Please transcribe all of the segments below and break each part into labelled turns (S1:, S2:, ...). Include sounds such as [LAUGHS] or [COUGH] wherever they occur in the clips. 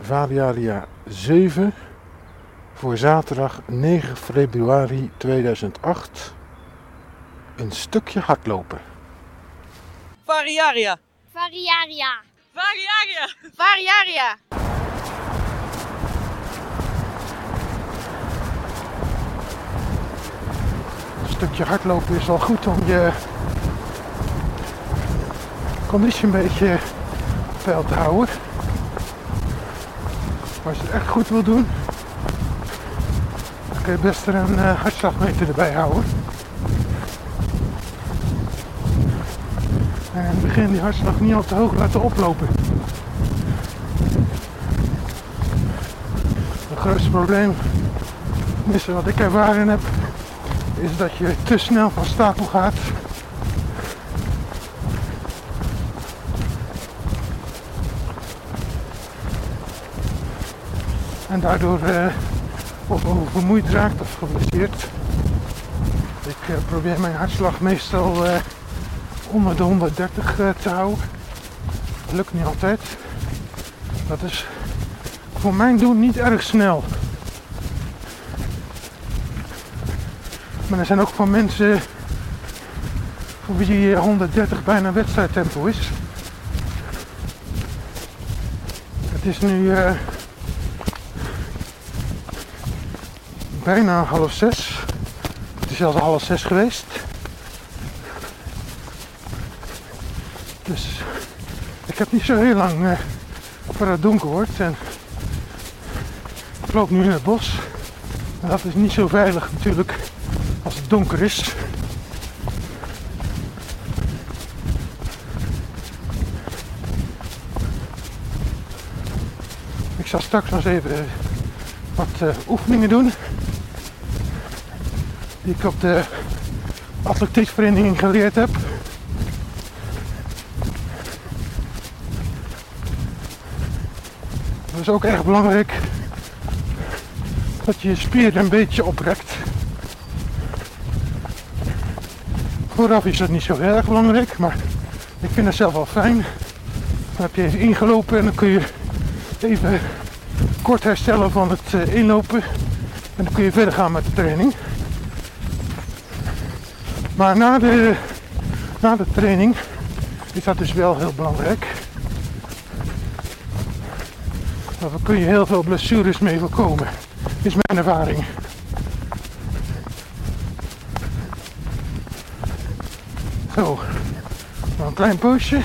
S1: Variaria 7 voor zaterdag 9 februari 2008. Een stukje hardlopen.
S2: Variaria.
S3: Variaria.
S2: Variaria.
S3: Variaria.
S1: Een stukje hardlopen is wel goed om je conditie een beetje op peil te houden. Maar als je het echt goed wil doen, dan kun je best er een eh, hartslagmeter erbij houden. En in het begin die hartslag niet al te hoog laten oplopen. Het grootste probleem, tenminste wat ik ervaren heb, is dat je te snel van stapel gaat. En daardoor eh, of oververmoeid raakt of geblesseerd. Ik eh, probeer mijn hartslag meestal eh, onder de 130 eh, te houden. Lukt niet altijd. Dat is voor mijn doen niet erg snel. Maar er zijn ook van mensen voor wie 130 bijna wedstrijdtempo is. Het is nu bijna half zes. Het is zelfs half zes geweest. Dus ik heb niet zo heel lang eh, voor het donker wordt. En ik loop nu in het bos. Dat is niet zo veilig natuurlijk als het donker is. Ik zal straks nog eens even eh, wat eh, oefeningen doen. Die ik op de atletiekvereniging geleerd heb. Dat is ook erg belangrijk dat je je spieren een beetje oprekt. Vooraf is dat niet zo erg belangrijk, maar ik vind het zelf wel fijn. Dan heb je even ingelopen en dan kun je even kort herstellen van het eh, inlopen. En dan kun je verder gaan met de training. Maar na de, na de training is dat dus wel heel belangrijk. Daar kun je heel veel blessures mee voorkomen. Is mijn ervaring. Zo, een klein poosje.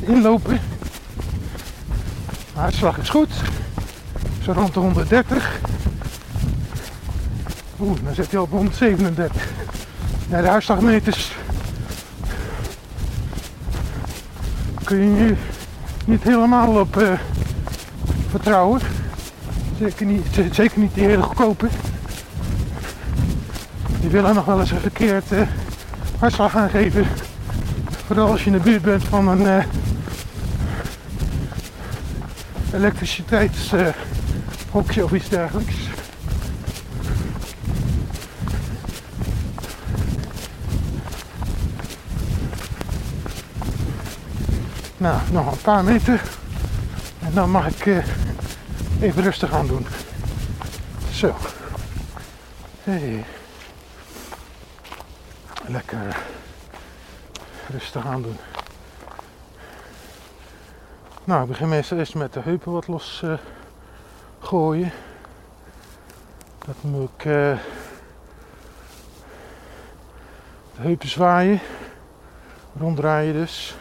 S1: Inlopen. Hartslag is goed. Zo rond de 130. Oeh, dan zit hij op 137. Ja, de hartslagmeters kun je nu niet helemaal op eh, vertrouwen. Zeker niet, zeker niet die hele goedkope. Die willen nog wel eens een verkeerd eh, hartslag aangeven. Vooral als je in de buurt bent van een eh, elektriciteitshokje of iets dergelijks. Nou, nog een paar meter. En dan mag ik eh, even rustig aan doen. Zo. Hey. Lekker rustig aan doen. Nou, ik begin meestal eerst met de heupen wat los eh, gooien. Dat moet ik eh, de heupen zwaaien. Ronddraaien dus.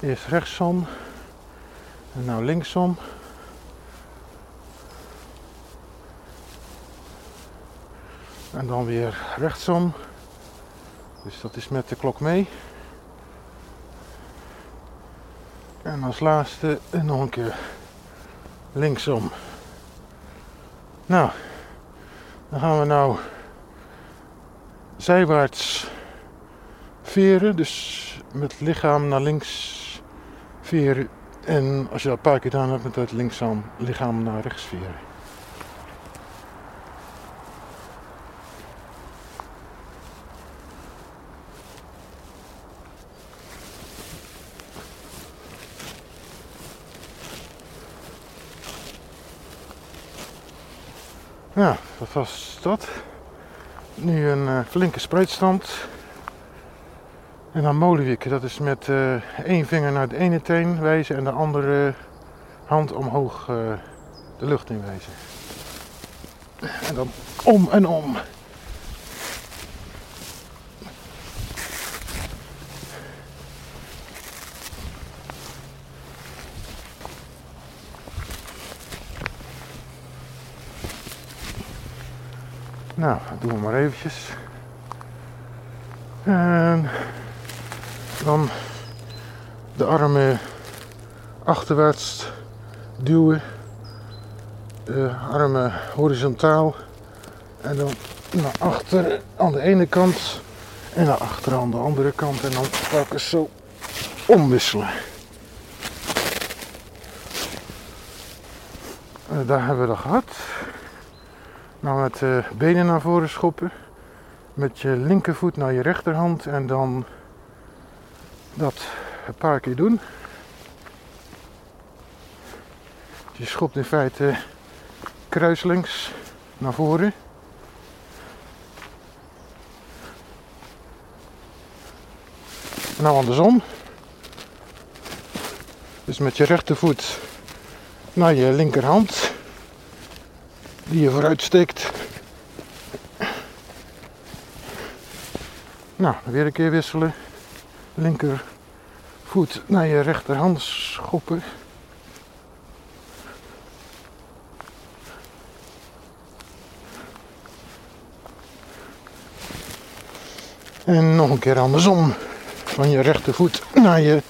S1: Eerst rechtsom en nou linksom. En dan weer rechtsom. Dus dat is met de klok mee. En als laatste nog een keer linksom. Nou, dan gaan we nou zijwaarts veren. Dus met lichaam naar links en als je dat een paar keer gedaan hebt, met het linksaam lichaam naar rechts veren. Nou, dat was dat. Nu een eh, flinke spreidstand. En dan molenwieken, dat is met eh, één vinger naar de ene teen wijzen en de andere hand omhoog eh, de lucht in wijzen. En dan om en om. Nou, dat doen we maar eventjes. En dan de armen achterwaarts duwen. De armen horizontaal. En dan naar achter aan de ene kant. En naar achter aan de andere kant. En dan telkens zo omwisselen. En daar hebben we dat gehad. Nou met de benen naar voren schoppen. Met je linkervoet naar je rechterhand. En dan dat een paar keer doen. Je schopt in feite kruislinks naar voren. Nou andersom. Dus met je rechtervoet naar je linkerhand. Die je vooruit steekt. Nou, weer een keer wisselen. Linkervoet naar je rechterhand schoppen. En nog een keer andersom. Van je rechtervoet naar je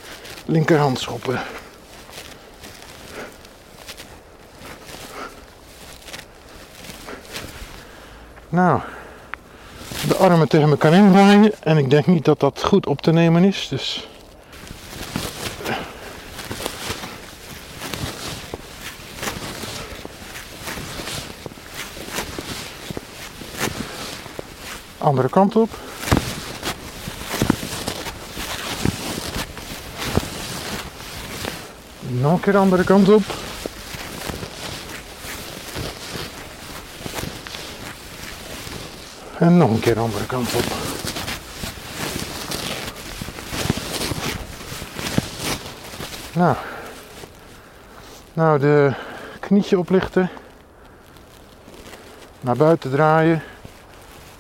S1: linkerhand schoppen. Nou, de armen tegen elkaar indraaien. En ik denk niet dat dat goed op te nemen is. Dus. Andere kant op. Nog een keer de andere kant op. En nog een keer de andere kant op. Nou. Nou, de knietje oplichten. Naar buiten draaien.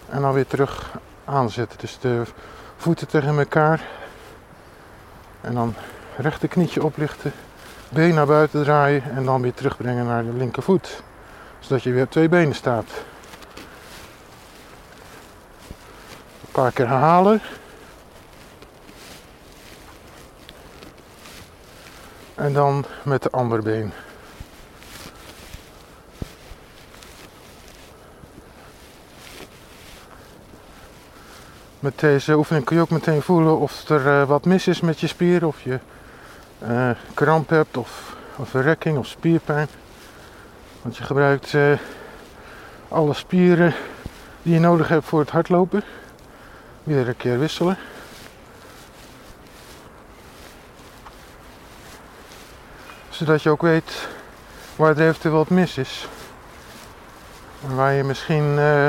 S1: En dan weer terug aanzetten. Dus de voeten tegen elkaar. En dan rechter knietje oplichten. Been naar buiten draaien. En dan weer terugbrengen naar de linkervoet. Zodat je weer op twee benen staat. Een paar keer herhalen. En dan met de andere been. Met deze oefening kun je ook meteen voelen of er uh, wat mis is met je spier. Of je uh, kramp hebt of, of verrekking of spierpijn. Want je gebruikt uh, alle spieren die je nodig hebt voor het hardlopen. Een keer wisselen. Zodat je ook weet waar er eventueel wat mis is. En waar je misschien uh,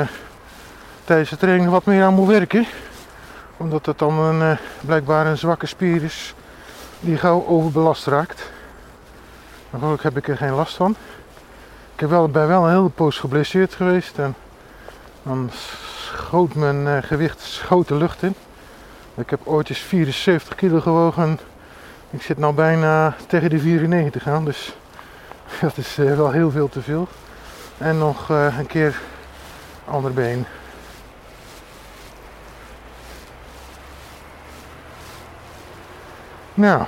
S1: tijdens de training wat meer aan moet werken. Omdat het dan een, uh, blijkbaar een zwakke spier is die gauw overbelast raakt. Maar gelukkig heb ik er geen last van. Ik heb wel, ben wel een hele poos geblesseerd geweest. En dan schoot mijn uh, gewicht schoot de lucht in. Ik heb ooit eens 74 kilo gewogen. Ik zit nou bijna tegen de 94 aan. Dus [LAUGHS] dat is uh, wel heel veel te veel. En nog uh, een keer ander been. Nou,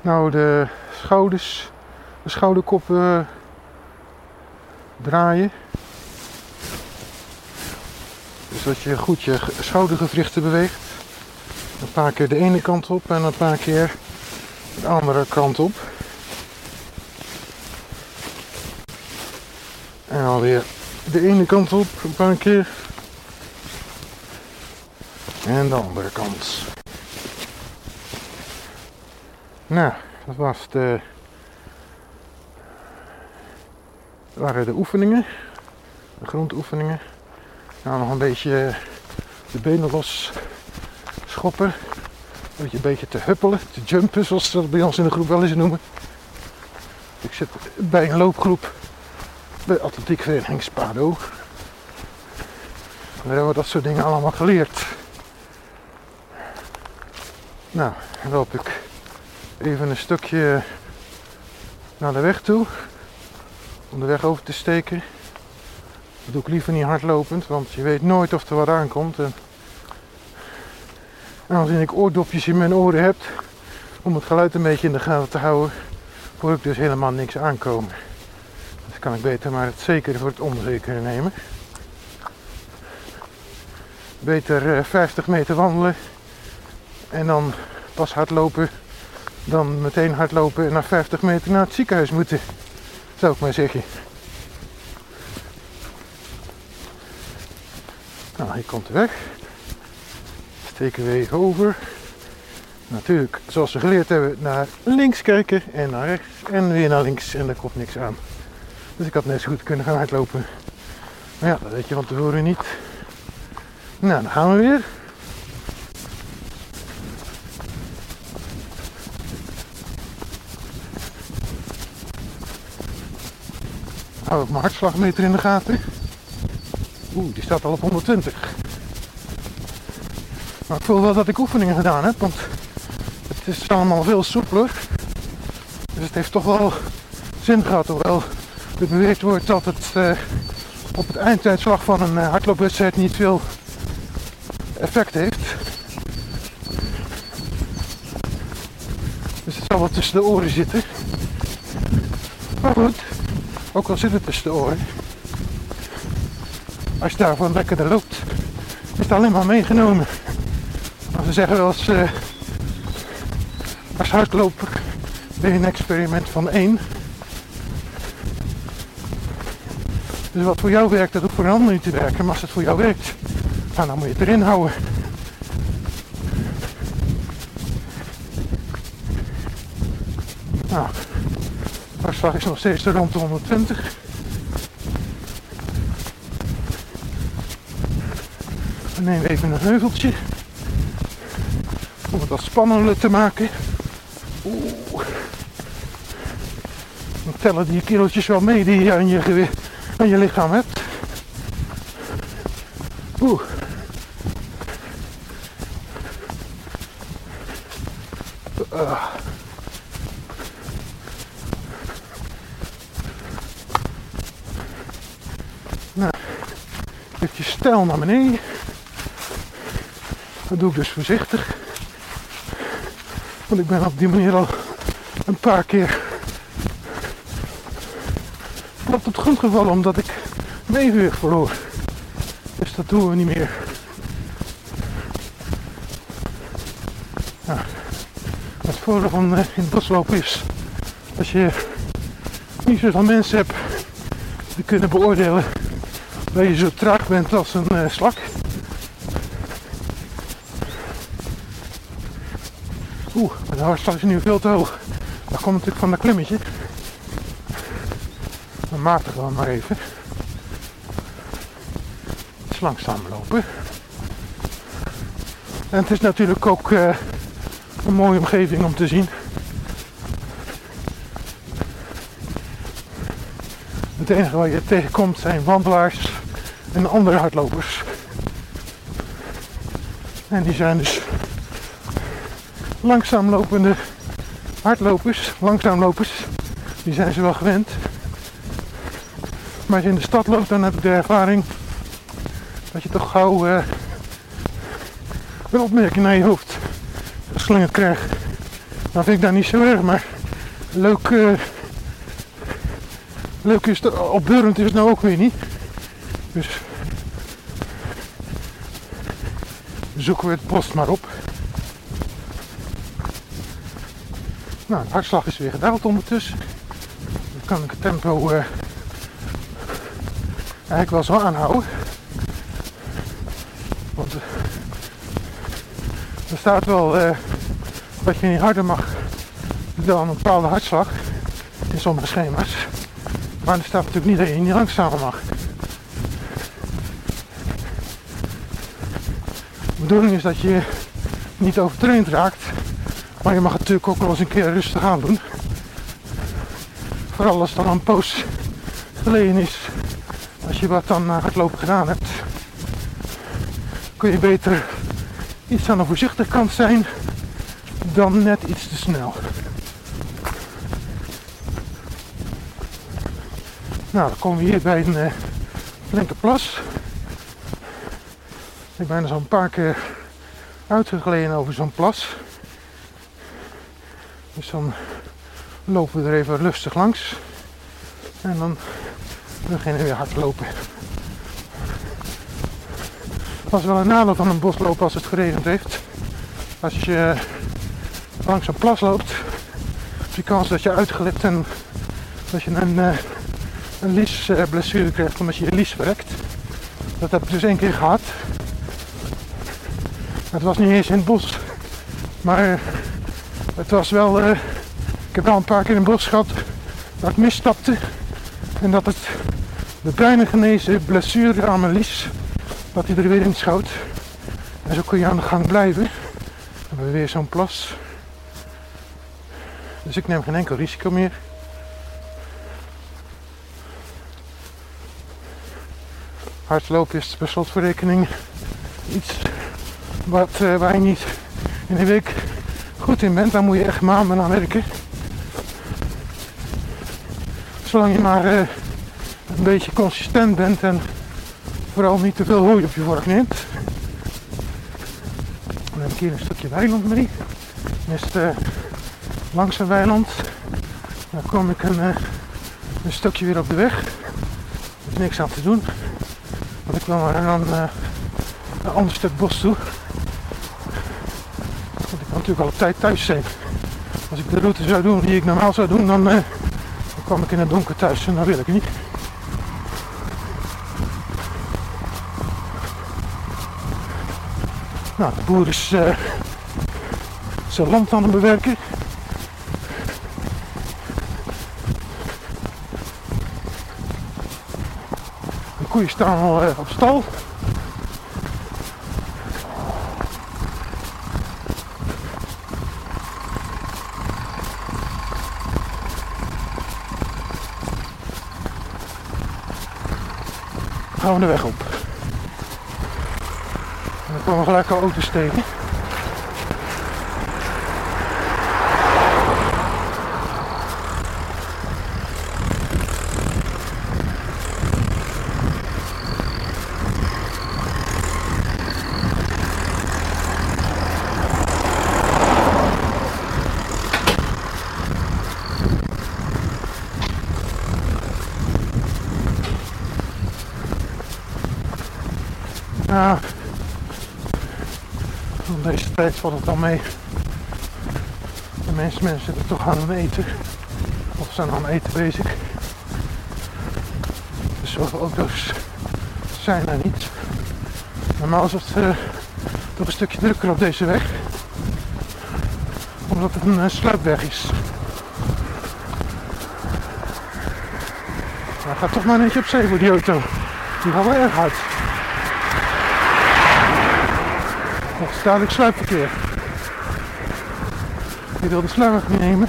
S1: nou de schouders, de schouderkop uh, draaien. Dus dat je goed je schoudergewrichten beweegt. Een paar keer de ene kant op en een paar keer de andere kant op. En alweer de ene kant op een paar keer. En de andere kant. Nou, dat was de, waren de oefeningen. De grondoefeningen. Nou, nog een beetje eh, de benen los schoppen. Een beetje, een beetje te huppelen, te jumpen, zoals ze dat bij ons in de groep wel eens noemen. Ik zit bij een loopgroep bij atletiekvereniging Spado. En daar hebben dat soort dingen allemaal geleerd. Nou, dan loop ik even een stukje naar de weg toe. Om de weg over te steken. Dat doe ik liever niet hardlopend, want je weet nooit of er wat aankomt. En, als ik oordopjes in mijn oren heb, om het geluid een beetje in de gaten te houden, hoor ik dus helemaal niks aankomen. Dus kan ik beter maar het zekere voor het onzekere nemen. Beter eh, 50 meter wandelen en dan pas hardlopen dan meteen hardlopen en na 50 meter naar het ziekenhuis moeten. Zou ik maar zeggen. Komt weg. Steken we over. Natuurlijk, zoals we geleerd hebben, naar links kijken en naar rechts en weer naar links en daar komt niks aan. Dus ik had net zo goed kunnen gaan hardlopen. Maar ja, dat weet je van tevoren niet. Nou, dan gaan we weer. Hou ik mijn hartslagmeter in de gaten. Oeh, die staat al op 120. Maar ik voel wel dat ik oefeningen gedaan heb, want het is allemaal veel soepeler. Dus het heeft toch wel zin gehad, hoewel er beweerd wordt dat het eh, op het einduitslag van een uh, hardloopwedstrijd niet veel effect heeft. Dus het zal wel tussen de oren zitten. Maar goed, ook al zit het tussen de oren. Als je daarvan lekkerder loopt, is het alleen maar meegenomen. Maar ze zeggen wel uh, als hardloper ben je een experiment van één. Dus wat voor jou werkt, dat hoeft voor een ander niet te werken. Maar als het voor jou werkt, nou, dan moet je het erin houden. Nou, hartslag is nog steeds rond de 120. Nemen even een heuveltje. Om het wat spannender te maken. Oeh. Dan tellen die kilootjes wel mee die je aan je, gewicht, aan je lichaam hebt. Oeh. Uh. Nou, even stijl naar beneden. Dat doe ik dus voorzichtig. Want ik ben op die manier al een paar keer op het grond gevallen omdat ik mijn evenwicht verloor. Dus dat doen we niet meer. Nou, het voordeel van uh, in boslopen is dat je niet zoveel mensen hebt die kunnen beoordelen dat je zo traag bent als een uh, slak. Oeh, de hartslag is nu veel te hoog. Dat komt natuurlijk van dat klimmetje. We matig dan maar even. Iets langzaam lopen. En het is natuurlijk ook uh, een mooie omgeving om te zien. Het enige wat je tegenkomt zijn wandelaars en andere hardlopers. En die zijn dus langzaam lopende hardlopers, langzaamlopers. Die zijn ze wel gewend. Maar als je in de stad loopt, dan heb ik de ervaring dat je toch gauw uh, een opmerking naar je hoofd geslingerd krijgt. Nou vind ik dat niet zo erg, maar leuk, uh, leuk is het, opbeurend is het nou ook weer niet. Dus zoeken we het post maar op. Nou, de hartslag is weer gedaald ondertussen. Dan kan ik het tempo eh, eigenlijk wel zo aanhouden. Want eh, er staat wel eh, dat je niet harder mag dan een bepaalde hartslag in sommige schema's. Maar er staat natuurlijk niet dat je niet langzamer mag. De bedoeling is dat je niet overtraind raakt maar je mag het natuurlijk ook wel eens een keer rustig aan doen. Vooral als het dan een poos geleden is. Als je wat uh, hardlopen gedaan hebt. Kun je beter iets aan de voorzichtige kant zijn dan net iets te snel. Nou, dan komen we hier bij een uh, flinke plas. Ik ben er zo'n paar keer uitgegleden over zo'n plas. Dus dan lopen we er even rustig langs. En dan beginnen we weer hard lopen. Is wel een nadeel van een bosloop als het geregend heeft. Als je langs een plas loopt, je kans dat je uitglipt en dat je een, uh, een liesblessure krijgt omdat je je lies werkt. Dat heb ik dus één keer gehad. Het was niet eens in het bos, maar het was wel. Uh, ik heb wel een paar keer het bos gehad dat ik misstapte en dat het de bijna genezen blessure aan lies, dat hij er weer in schoot. En zo kun je aan de gang blijven. Dan hebben we weer zo'n plas. Dus ik neem geen enkel risico meer. Hardlopen is per slotverrekening iets wat, waar je niet in een week goed in bent. Dan moet je echt maanden aan werken. Zolang je maar uh, een beetje consistent bent en vooral niet te veel hooi op je vork neemt. Dan heb ik hier een stukje weiland mee. Het uh, langs een weiland. Dan kom ik een, uh, een stukje weer op de weg. Er is niks aan te doen. Want ik wil maar een, een ander stuk bos toe. Natuurlijk al op tijd thuis zijn. Als ik de route zou doen die ik normaal zou doen, dan, uh, dan kwam ik in het donker thuis en dat wil ik niet. Nou, de boer is uh, zijn land aan het bewerken. De koeien staan al uh, op stal. Gaan we de weg op. En dan komen gelijk al auto's tegen. Nou, tijd valt het dan mee. De meeste mensen zitten toch aan het eten. Of zijn aan het eten bezig. Dus zoveel auto's zijn er niet. Normaal is het uh, toch een stukje drukker op deze weg. Omdat het een uh, sluipweg is. Maar gaat toch maar een beetje opzij voor die auto. Die gaat wel erg hard. Is duidelijk sluipverkeer. Je wil de niet nemen.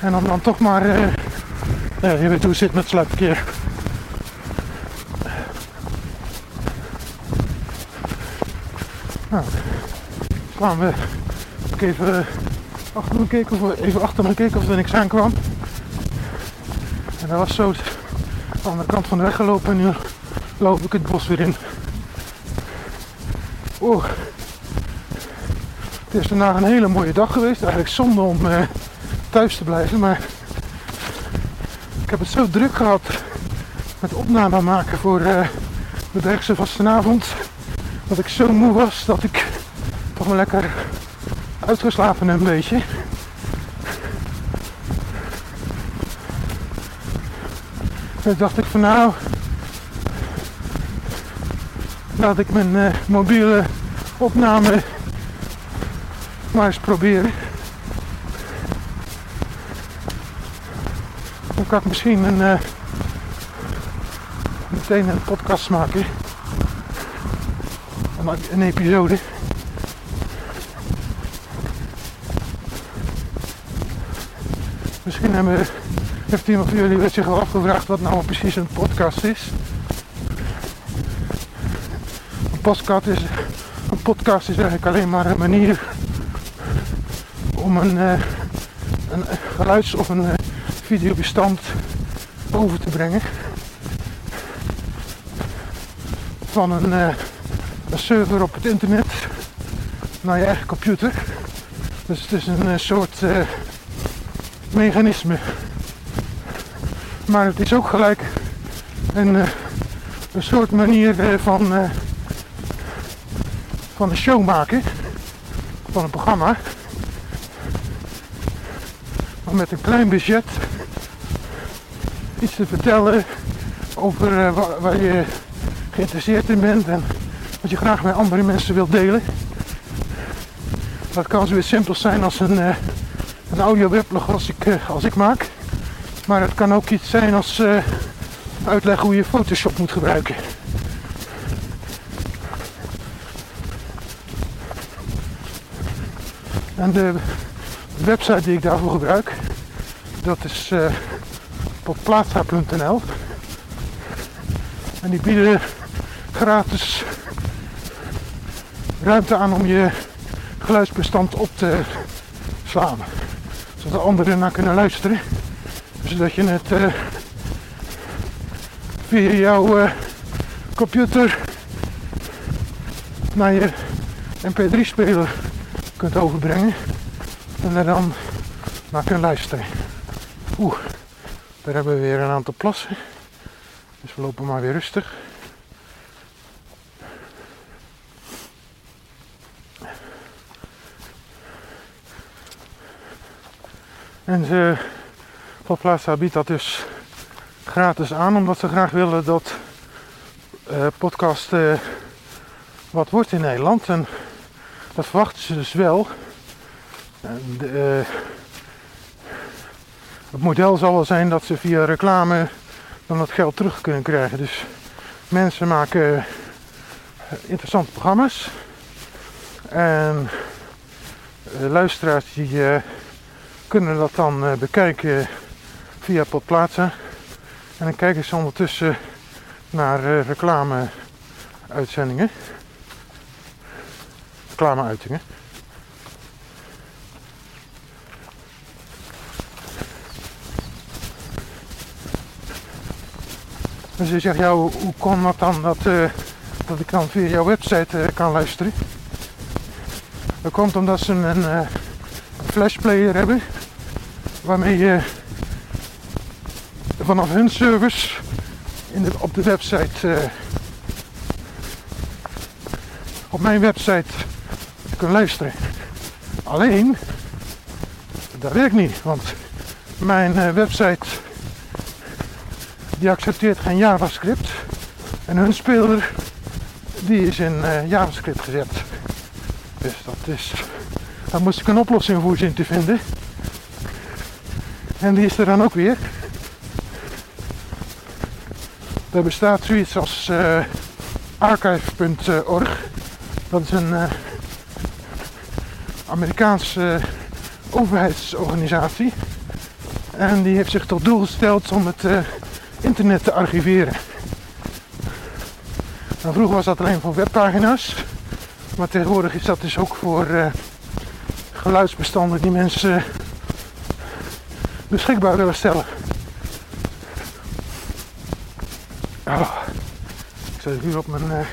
S1: En dan, dan toch maar... Uh, ja, je weet hoe het zit met sluipverkeer. Nou, kwamen we... Ik even uh, achter me gekeken of, even achter me of er niks aankwam. En dat was zo aan de andere kant van de weg gelopen en nu loop ik het bos weer in. Oeh. Het is vandaag een hele mooie dag geweest. Eigenlijk zonde om uh, thuis te blijven, maar ik heb het zo druk gehad met opname maken voor uh, de Bergse vastenavond. Dat ik zo moe was dat ik toch maar lekker uitgeslapen heb een beetje. Toen dacht ik van nou, laat ik mijn uh, mobiele opname maar eens proberen. Dan kan misschien een, eh, meteen een podcast maken. Een episode. Misschien hebben, heeft iemand van jullie zich al afgevraagd wat nou precies een podcast is. Een podcast is, een podcast is eigenlijk alleen maar een manier om een, eh, een geluids- of een eh, videobestand over te brengen van een, eh, een server op het internet naar je eigen computer. Dus het is een soort mechanisme. Maar het is ook gelijk een, een soort manier van, van een show maken. Van een programma. Met een klein budget iets te vertellen over eh, wa- waar je geïnteresseerd in bent en wat je graag met andere mensen wilt delen. Dat kan zoiets simpels zijn als een, eh, een audio weblog als ik, eh, als ik maak. Maar het kan ook iets zijn als uitleggen hoe je Photoshop moet gebruiken. En de website die ik daarvoor gebruik, dat is eh popplaza.nl. En die bieden gratis ruimte aan om je geluidsbestand op te slaan. Zodat anderen naar kunnen luisteren. Zodat je het eh, via jouw eh, computer naar je mp3-speler kunt overbrengen. En er dan naar kunt luisteren. Oeh, daar hebben we weer een aantal plassen. Dus we lopen maar weer rustig. En ze, Plaza biedt dat dus gratis aan, omdat ze graag willen dat eh, podcast eh, wat wordt in Nederland. En dat verwachten ze dus wel. De, eh, het model zal wel zijn dat ze via reclame dan dat geld terug kunnen krijgen. Dus mensen maken eh, interessante programma's. En eh, luisteraars die kunnen dat dan bekijken via Podplaza. En dan kijken ze ondertussen naar reclame-uitzendingen. Reclame-uitingen. Dus je zegt, ja, hoe, hoe kon dat dan dat, eh, dat ik dan via jouw website eh, kan luisteren? Dat komt omdat ze een eh, flashplayer hebben waarmee je vanaf hun service in op de website, op mijn website kunt luisteren. Alleen, dat werkt niet, want mijn website die accepteert geen JavaScript. En hun speler die is in eh, JavaScript gezet. Dus dat is. Daar moest ik een oplossing voor zien te vinden. En die is er dan ook weer. Er bestaat zoiets als eh, archive.org. Dat is een eh, Amerikaanse overheidsorganisatie. En die heeft zich tot doel gesteld om het internet te archiveren. Nou, vroeger was dat alleen voor webpagina's. Maar tegenwoordig is dat dus ook voor eh, geluidsbestanden die mensen beschikbaar willen stellen. Oh, ik zet hier op mijn. eh,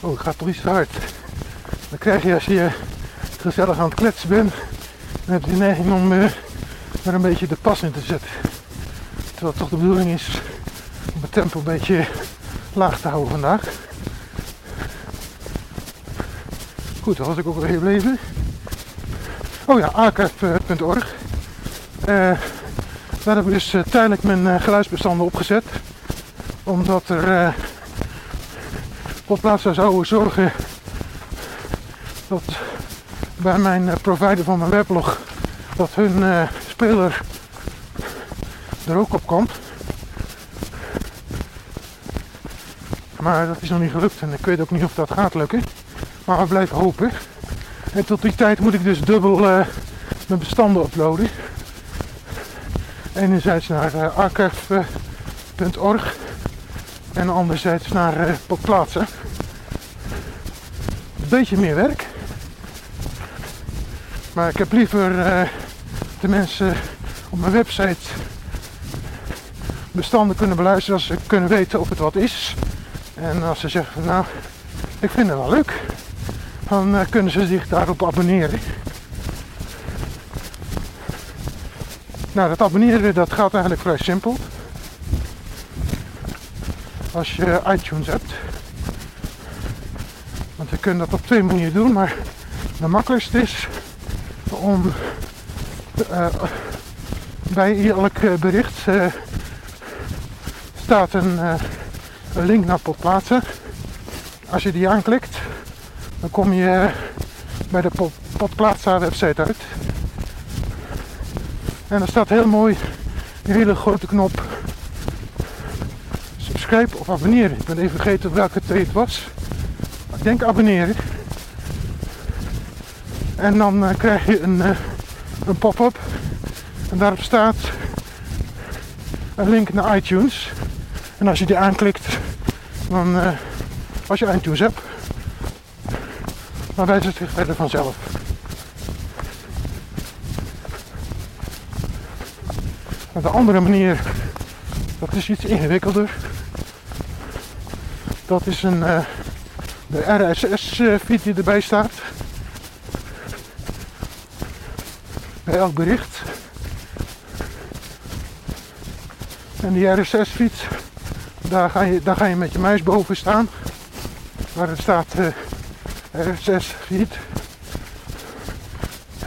S1: Oh, ik ga toch iets te hard. Dan krijg je als je gezellig aan het kletsen bent, dan heb je de neiging om eh, er een beetje de pas in te zetten. Terwijl het toch de bedoeling is om het tempo een beetje laag te houden vandaag. Goed, dan was ik ook weer gebleven. Oh ja, archive.org. Eh, daar heb ik dus eh, tijdelijk mijn eh, geluidsbestanden opgezet. Omdat er eh Podplaza zou zorgen dat bij mijn provider van mijn weblog dat hun speler er ook op komt. Maar dat is nog niet gelukt en ik weet ook niet of dat gaat lukken. Maar we blijven hopen. En tot die tijd moet ik dus dubbel eh, mijn bestanden uploaden. Enerzijds naar uh, archive.org en anderzijds naar uh, Podplaatsen. Een beetje meer werk. Maar ik heb liever de mensen op mijn website bestanden kunnen beluisteren als ze kunnen weten of het wat is. En als ze zeggen van nou, ik vind het wel leuk, dan uh, kunnen ze zich daarop abonneren. Nou, dat abonneren dat gaat eigenlijk vrij simpel. Als je iTunes hebt. Want je kunt dat op twee manieren doen, maar de makkelijkste is om uh, bij elk bericht uh, staat een, uh, een, link naar potplaatsen. Als je die aanklikt, dan kom je bij de potplaatsa website uit. En er staat heel mooi een hele grote knop subscribe of abonneren. Ik ben even vergeten welke twee het was. Ik denk abonneren. En dan uh, krijg je een, een pop-up. En daarop staat een link naar iTunes. En als je die aanklikt, dan uh, als je iTunes hebt, dan wijst het zich verder vanzelf. Maar de andere manier, dat is iets ingewikkelder. Dat is een, uh, de RSS-feed die erbij staat. Bij elk bericht. En die RSS-feed, daar, ga je, daar ga je met je muis boven staan. Waar er staat uh, RSS-feed.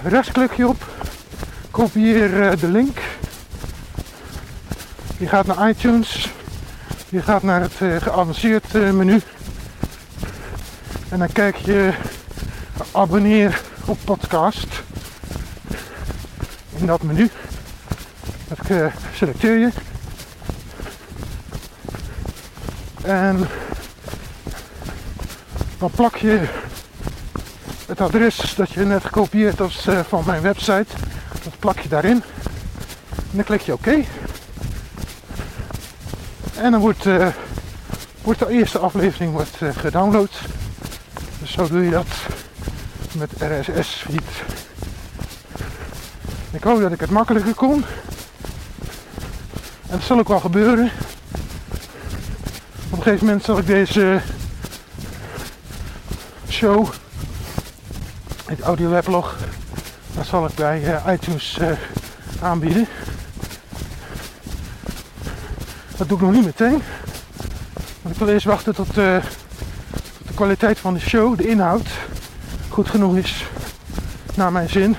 S1: Rechtsklik je op. Kopieer uh, de link. Je gaat naar iTunes. Je gaat naar het uh, geavanceerd menu. En dan kijk je abonneer op podcast. In dat menu. Dat selecteer je. En dan plak je het adres dat je net gekopieerd hebt van mijn website. Dat plak je daarin. En dan klik je oké. OK. En dan wordt, uh, wordt de eerste aflevering wordt, uh, gedownload. Dus zo doe je dat met RSS feed. Ik hoop dat ik het makkelijker kon. En dat zal ook wel gebeuren. Gegeven moment zal ik deze show, het audio weblog, dat zal ik bij uh, iTunes aanbieden. Dat doe ik nog niet meteen. Want ik wil eerst wachten tot, uh, tot, de kwaliteit van de show, de inhoud, goed genoeg is naar mijn zin.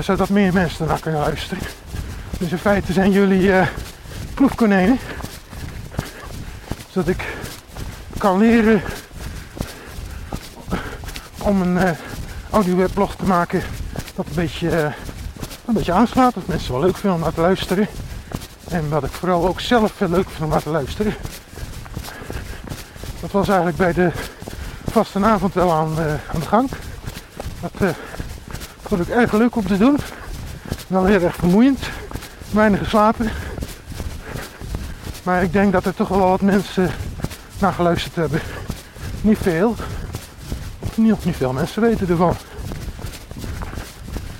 S1: Zodat meer mensen ernaar kunnen luisteren. Dus in feite zijn jullie uh, proefkonijnen. Zodat ik kan leren om een uh, audio-weblog te maken dat een beetje, een beetje aanslaat. Dat mensen wel leuk vinden om naar te luisteren. En wat ik vooral ook zelf veel leuk vind om naar te luisteren. Dat was eigenlijk bij de vastenavond wel aan, uh, aan de gang. Dat vond ik erg leuk om te doen. Wel heel erg vermoeiend. Weinig geslapen. Maar ik denk dat er toch wel wat mensen naar geluisterd hebben. Niet veel. Niet, veel mensen weten ervan.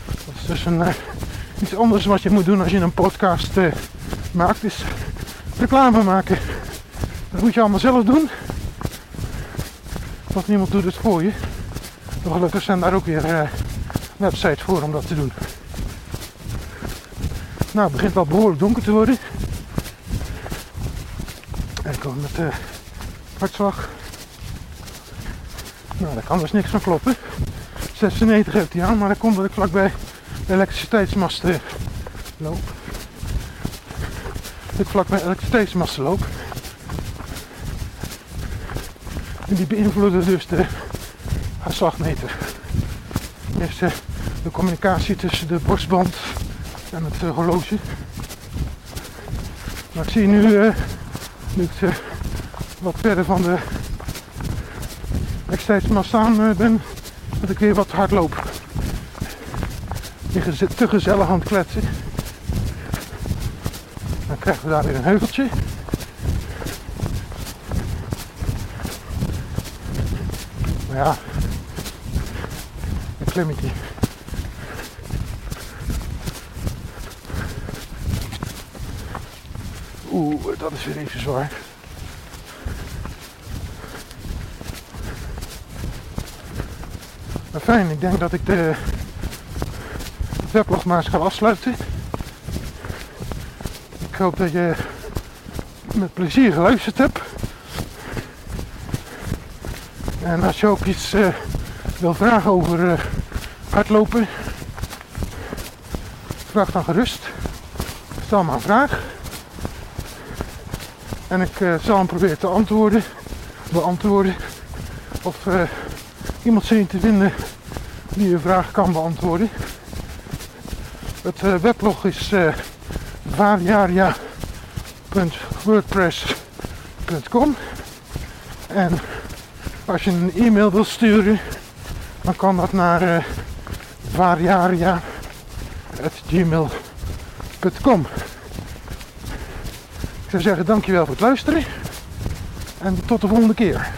S1: Dat is dus een, uh, iets anders wat je moet doen als je een podcast maakt is reclame maken. Dat moet je allemaal zelf doen. Want niemand doet het voor je. Maar gelukkig zijn daar ook weer uh, websites voor om dat te doen. Nou, het begint al behoorlijk donker te worden. Kom met uh, hartslag. Nou, daar kan dus niks van kloppen. 96 heeft hij aan, maar dat komt dat ik vlakbij de elektriciteitsmasten loop ik vlak bij elektriciteitsmasten loop. En die beïnvloeden dus de hartslagmeter. Eerst uh, de communicatie tussen de borstband en het uh, horloge. Maar ik zie nu, nu uh, wat verder van de elektriciteitsmast staan ben, dat ik weer wat hard loop. Je te gezellig aan het kletsen. krijgen we daar weer een heuveltje. Maar ja, een klimmetje. Oeh, dat is weer even zwaar. Maar fijn, ik denk dat ik de weblog maar eens ga afsluiten. Ik hoop dat je met plezier geluisterd hebt. En als je ook iets uh, wil vragen over uh, hardlopen, vraag dan gerust. Stel maar een vraag. En ik uh, zal hem proberen te antwoorden, beantwoorden. Of iemand zien te vinden die je vraag kan beantwoorden. Het uh, weblog is variaria.wordpress.com en als je een e-mail wilt sturen, dan kan dat naar variaria.gmail.com Ik zou zeggen dankjewel voor het luisteren en tot de volgende keer.